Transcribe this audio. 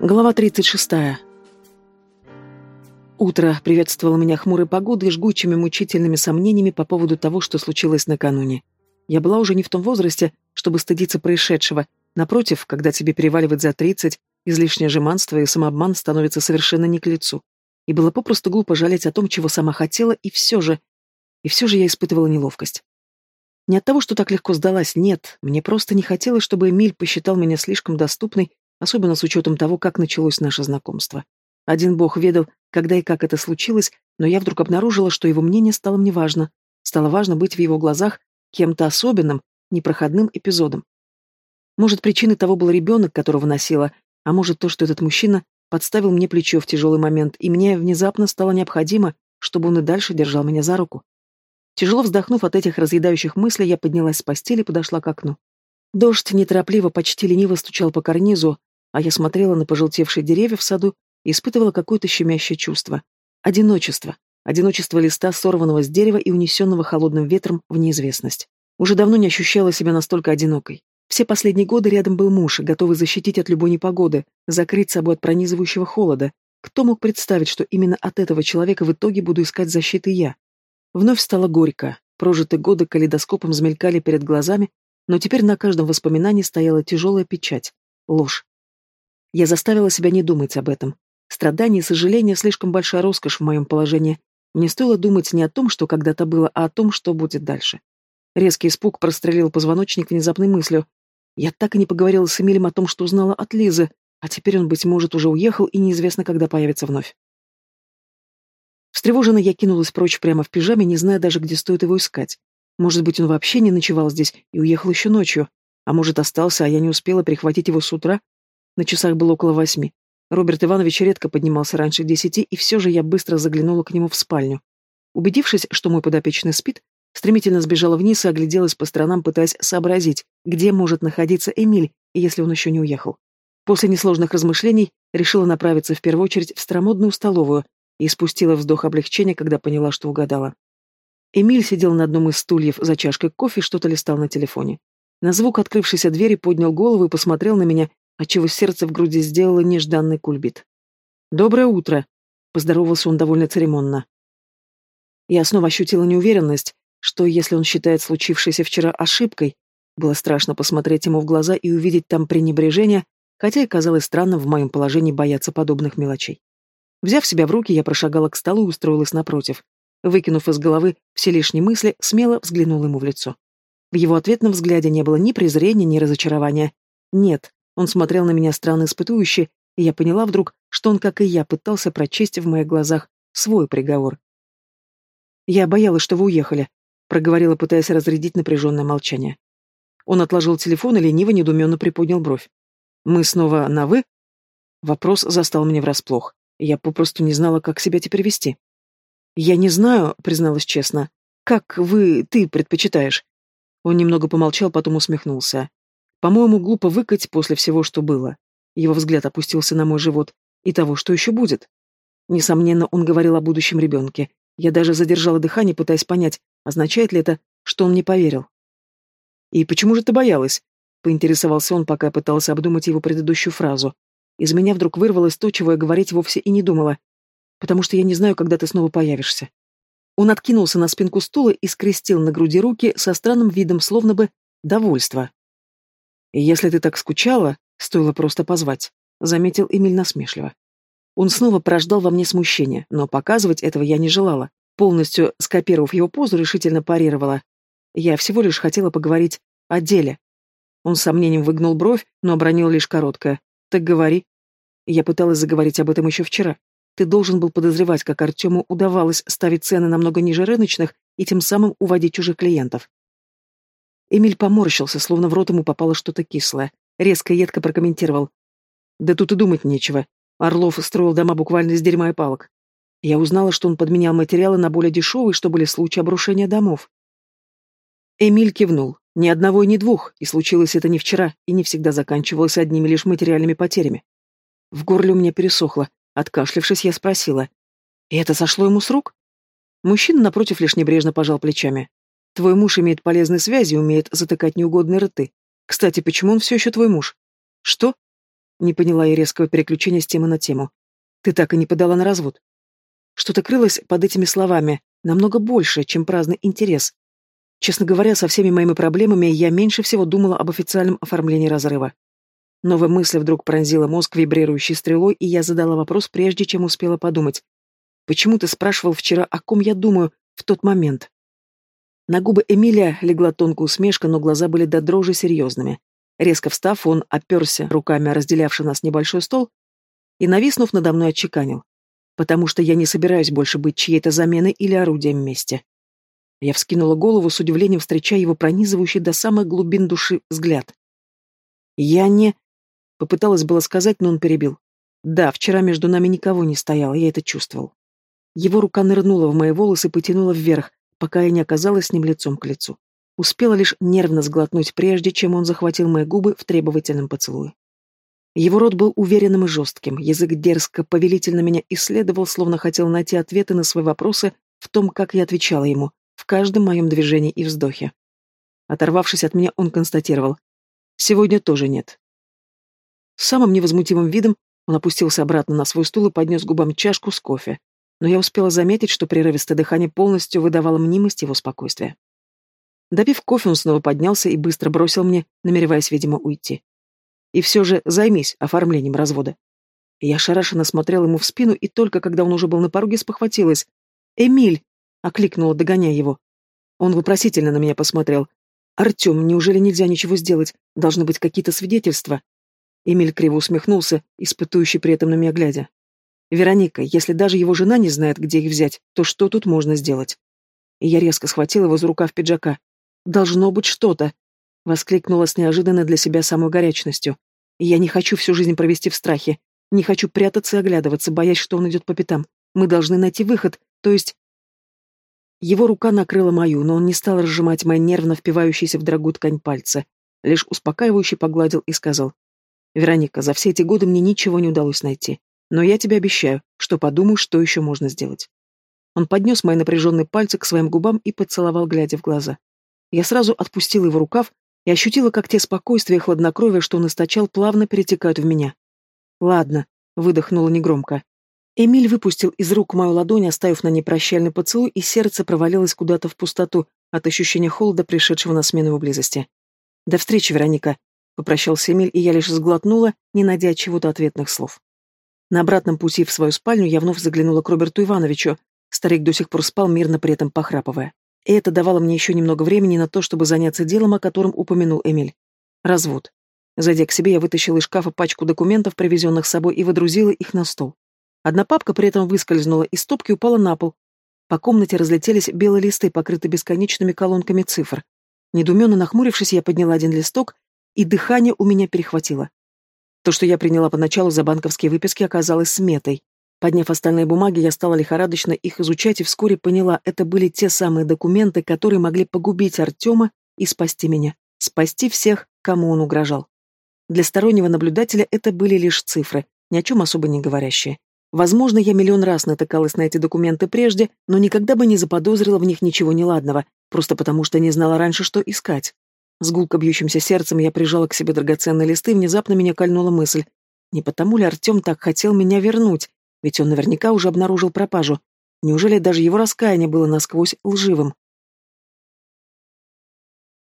Глава 36. Утро приветствовало меня хмурой погодой и жгучими мучительными сомнениями по поводу того, что случилось накануне. Я была уже не в том возрасте, чтобы стыдиться происшедшего. Напротив, когда тебе переваливать за 30, излишнее жеманство и самообман становятся совершенно не к лицу. И было попросту глупо жалеть о том, чего сама хотела, и все же... И все же я испытывала неловкость. Не от того, что так легко сдалась, нет, мне просто не хотелось, чтобы Эмиль посчитал меня слишком доступной особенно с учетом того, как началось наше знакомство. Один бог ведал, когда и как это случилось, но я вдруг обнаружила, что его мнение стало мне важно. Стало важно быть в его глазах кем-то особенным, непроходным эпизодом. Может, причиной того был ребенок, которого носила, а может, то, что этот мужчина подставил мне плечо в тяжелый момент, и мне внезапно стало необходимо, чтобы он и дальше держал меня за руку. Тяжело вздохнув от этих разъедающих мыслей, я поднялась с постели и подошла к окну. Дождь неторопливо, почти лениво стучал по карнизу, а я смотрела на пожелтевшие деревья в саду и испытывала какое-то щемящее чувство. Одиночество. Одиночество листа, сорванного с дерева и унесенного холодным ветром в неизвестность. Уже давно не ощущала себя настолько одинокой. Все последние годы рядом был муж, готовый защитить от любой непогоды, закрыть собой от пронизывающего холода. Кто мог представить, что именно от этого человека в итоге буду искать защиты я? Вновь стало горько. Прожитые годы калейдоскопом замелькали перед глазами, но теперь на каждом воспоминании стояла тяжелая печать — ложь. Я заставила себя не думать об этом. Страдания и сожаления — слишком большая роскошь в моем положении. Мне стоило думать не о том, что когда-то было, а о том, что будет дальше. Резкий испуг прострелил позвоночник внезапной мыслью. Я так и не поговорила с Эмилем о том, что узнала от Лизы, а теперь он, быть может, уже уехал и неизвестно, когда появится вновь. Встревоженно я кинулась прочь прямо в пижаме, не зная даже, где стоит его искать. Может быть, он вообще не ночевал здесь и уехал еще ночью, а может, остался, а я не успела прихватить его с утра, на часах было около восьми. Роберт Иванович редко поднимался раньше десяти, и все же я быстро заглянула к нему в спальню. Убедившись, что мой подопечный спит, стремительно сбежала вниз и огляделась по сторонам, пытаясь сообразить, где может находиться Эмиль, если он еще не уехал. После несложных размышлений решила направиться в первую очередь в старомодную столовую и спустила вздох облегчения, когда поняла, что угадала. Эмиль сидел на одном из стульев за чашкой кофе и что-то листал на телефоне. На звук открывшейся двери поднял голову и посмотрел на меня, отчего сердце в груди сделало нежданный кульбит. «Доброе утро», — поздоровался он довольно церемонно. Я снова ощутила неуверенность, что если он считает случившееся вчера ошибкой, было страшно посмотреть ему в глаза и увидеть там пренебрежение, хотя и казалось странным в моем положении бояться подобных мелочей. Взяв себя в руки, я прошагала к столу и устроилась напротив. Выкинув из головы все лишние мысли, смело взглянула ему в лицо. В его ответном взгляде не было ни презрения, ни разочарования. Нет, он смотрел на меня странно испытующе, и я поняла вдруг, что он, как и я, пытался прочесть в моих глазах свой приговор. «Я боялась, что вы уехали», — проговорила, пытаясь разрядить напряженное молчание. Он отложил телефон и лениво недуменно приподнял бровь. «Мы снова на «вы»?» Вопрос застал меня врасплох. Я попросту не знала, как себя теперь вести. «Я не знаю», — призналась честно. «Как вы, ты предпочитаешь?» Он немного помолчал, потом усмехнулся. По-моему, глупо выкать после всего, что было. Его взгляд опустился на мой живот. И того, что еще будет. Несомненно, он говорил о будущем ребенке. Я даже задержала дыхание, пытаясь понять, означает ли это, что он не поверил. «И почему же ты боялась?» — поинтересовался он, пока я пытался обдумать его предыдущую фразу. Из меня вдруг вырвалось то, чего я говорить вовсе и не думала. «Потому что я не знаю, когда ты снова появишься». Он откинулся на спинку стула и скрестил на груди руки со странным видом, словно бы довольства. «Если ты так скучала, стоило просто позвать», — заметил Эмиль насмешливо. Он снова порождал во мне смущение, но показывать этого я не желала. Полностью скопировав его позу, решительно парировала. Я всего лишь хотела поговорить о деле. Он с сомнением выгнул бровь, но обронил лишь короткое. «Так говори». Я пыталась заговорить об этом еще вчера. Ты должен был подозревать, как Артему удавалось ставить цены намного ниже рыночных и тем самым уводить чужих клиентов. Эмиль поморщился, словно в рот ему попало что-то кислое. Резко и едко прокомментировал. «Да тут и думать нечего. Орлов строил дома буквально из дерьма и палок. Я узнала, что он подменял материалы на более дешевые, что были случаи обрушения домов». Эмиль кивнул. Ни одного и ни двух, и случилось это не вчера, и не всегда заканчивалось одними лишь материальными потерями. В горле у меня пересохло. Откашлившись, я спросила. «И это сошло ему с рук?» Мужчина, напротив, лишь небрежно пожал плечами. Твой муж имеет полезные связи и умеет затыкать неугодные рты. Кстати, почему он все еще твой муж? Что? Не поняла я резкого переключения с темы на тему. Ты так и не подала на развод. Что-то крылось под этими словами, намного больше, чем праздный интерес. Честно говоря, со всеми моими проблемами я меньше всего думала об официальном оформлении разрыва. Новая мысль вдруг пронзила мозг вибрирующей стрелой, и я задала вопрос, прежде чем успела подумать. «Почему ты спрашивал вчера, о ком я думаю в тот момент?» На губы Эмилия легла тонкая усмешка, но глаза были до дрожи серьезными. Резко встав, он оперся руками, разделявший нас небольшой стол, и, нависнув надо мной, отчеканил. «Потому что я не собираюсь больше быть чьей-то заменой или орудием мести». Я вскинула голову с удивлением, встречая его пронизывающий до самых глубин души взгляд. «Я не...» Попыталась было сказать, но он перебил. Да, вчера между нами никого не стояло, я это чувствовал. Его рука нырнула в мои волосы и потянула вверх, пока я не оказалась с ним лицом к лицу. Успела лишь нервно сглотнуть, прежде чем он захватил мои губы в требовательном поцелуе. Его рот был уверенным и жестким, язык дерзко, повелительно меня исследовал, словно хотел найти ответы на свои вопросы в том, как я отвечала ему, в каждом моем движении и вздохе. Оторвавшись от меня, он констатировал. «Сегодня тоже нет. Самым невозмутимым видом он опустился обратно на свой стул и поднес губам чашку с кофе. Но я успела заметить, что прерывистое дыхание полностью выдавало мнимость его спокойствия. Допив кофе, он снова поднялся и быстро бросил мне, намереваясь, видимо, уйти. И все же займись оформлением развода. Я шарашенно смотрела ему в спину, и только когда он уже был на пороге, спохватилась. «Эмиль!» — окликнула, догоняя его. Он вопросительно на меня посмотрел. «Артем, неужели нельзя ничего сделать? Должны быть какие-то свидетельства?» Эмиль криво усмехнулся, испытующий при этом на меня глядя. «Вероника, если даже его жена не знает, где их взять, то что тут можно сделать?» Я резко схватила его за рукав пиджака. «Должно быть что-то!» — воскликнула с неожиданной для себя самой горячностью. «Я не хочу всю жизнь провести в страхе. Не хочу прятаться и оглядываться, боясь, что он идет по пятам. Мы должны найти выход, то есть...» Его рука накрыла мою, но он не стал разжимать мои нервно впивающиеся в дорогую ткань пальцы. Лишь успокаивающе погладил и сказал. Вероника, за все эти годы мне ничего не удалось найти. Но я тебе обещаю, что подумаю, что еще можно сделать. Он поднес мои напряженные пальцы к своим губам и поцеловал, глядя в глаза. Я сразу отпустила его рукав и ощутила, как те спокойствия и хладнокровие, что он источал, плавно перетекают в меня. «Ладно», — выдохнула негромко. Эмиль выпустил из рук мою ладонь, оставив на ней прощальный поцелуй, и сердце провалилось куда-то в пустоту от ощущения холода, пришедшего на смену его близости. «До встречи, Вероника», Попрощался Эмиль, и я лишь сглотнула, не найдя чего-то ответных слов. На обратном пути в свою спальню я вновь заглянула к Роберту Ивановичу. Старик до сих пор спал, мирно при этом похрапывая. И это давало мне еще немного времени на то, чтобы заняться делом, о котором упомянул Эмиль. Развод. Зайдя к себе, я вытащила из шкафа пачку документов, привезенных с собой, и водрузила их на стол. Одна папка при этом выскользнула из стопки упала на пол. По комнате разлетелись белые листы, покрытые бесконечными колонками цифр. Недуменно нахмурившись, я подняла один листок и дыхание у меня перехватило. То, что я приняла поначалу за банковские выписки, оказалось сметой. Подняв остальные бумаги, я стала лихорадочно их изучать и вскоре поняла, это были те самые документы, которые могли погубить Артема и спасти меня, спасти всех, кому он угрожал. Для стороннего наблюдателя это были лишь цифры, ни о чем особо не говорящие. Возможно, я миллион раз натыкалась на эти документы прежде, но никогда бы не заподозрила в них ничего неладного, просто потому что не знала раньше, что искать. С гулко бьющимся сердцем я прижала к себе драгоценные листы, и внезапно меня кольнула мысль. Не потому ли Артем так хотел меня вернуть? Ведь он наверняка уже обнаружил пропажу. Неужели даже его раскаяние было насквозь лживым?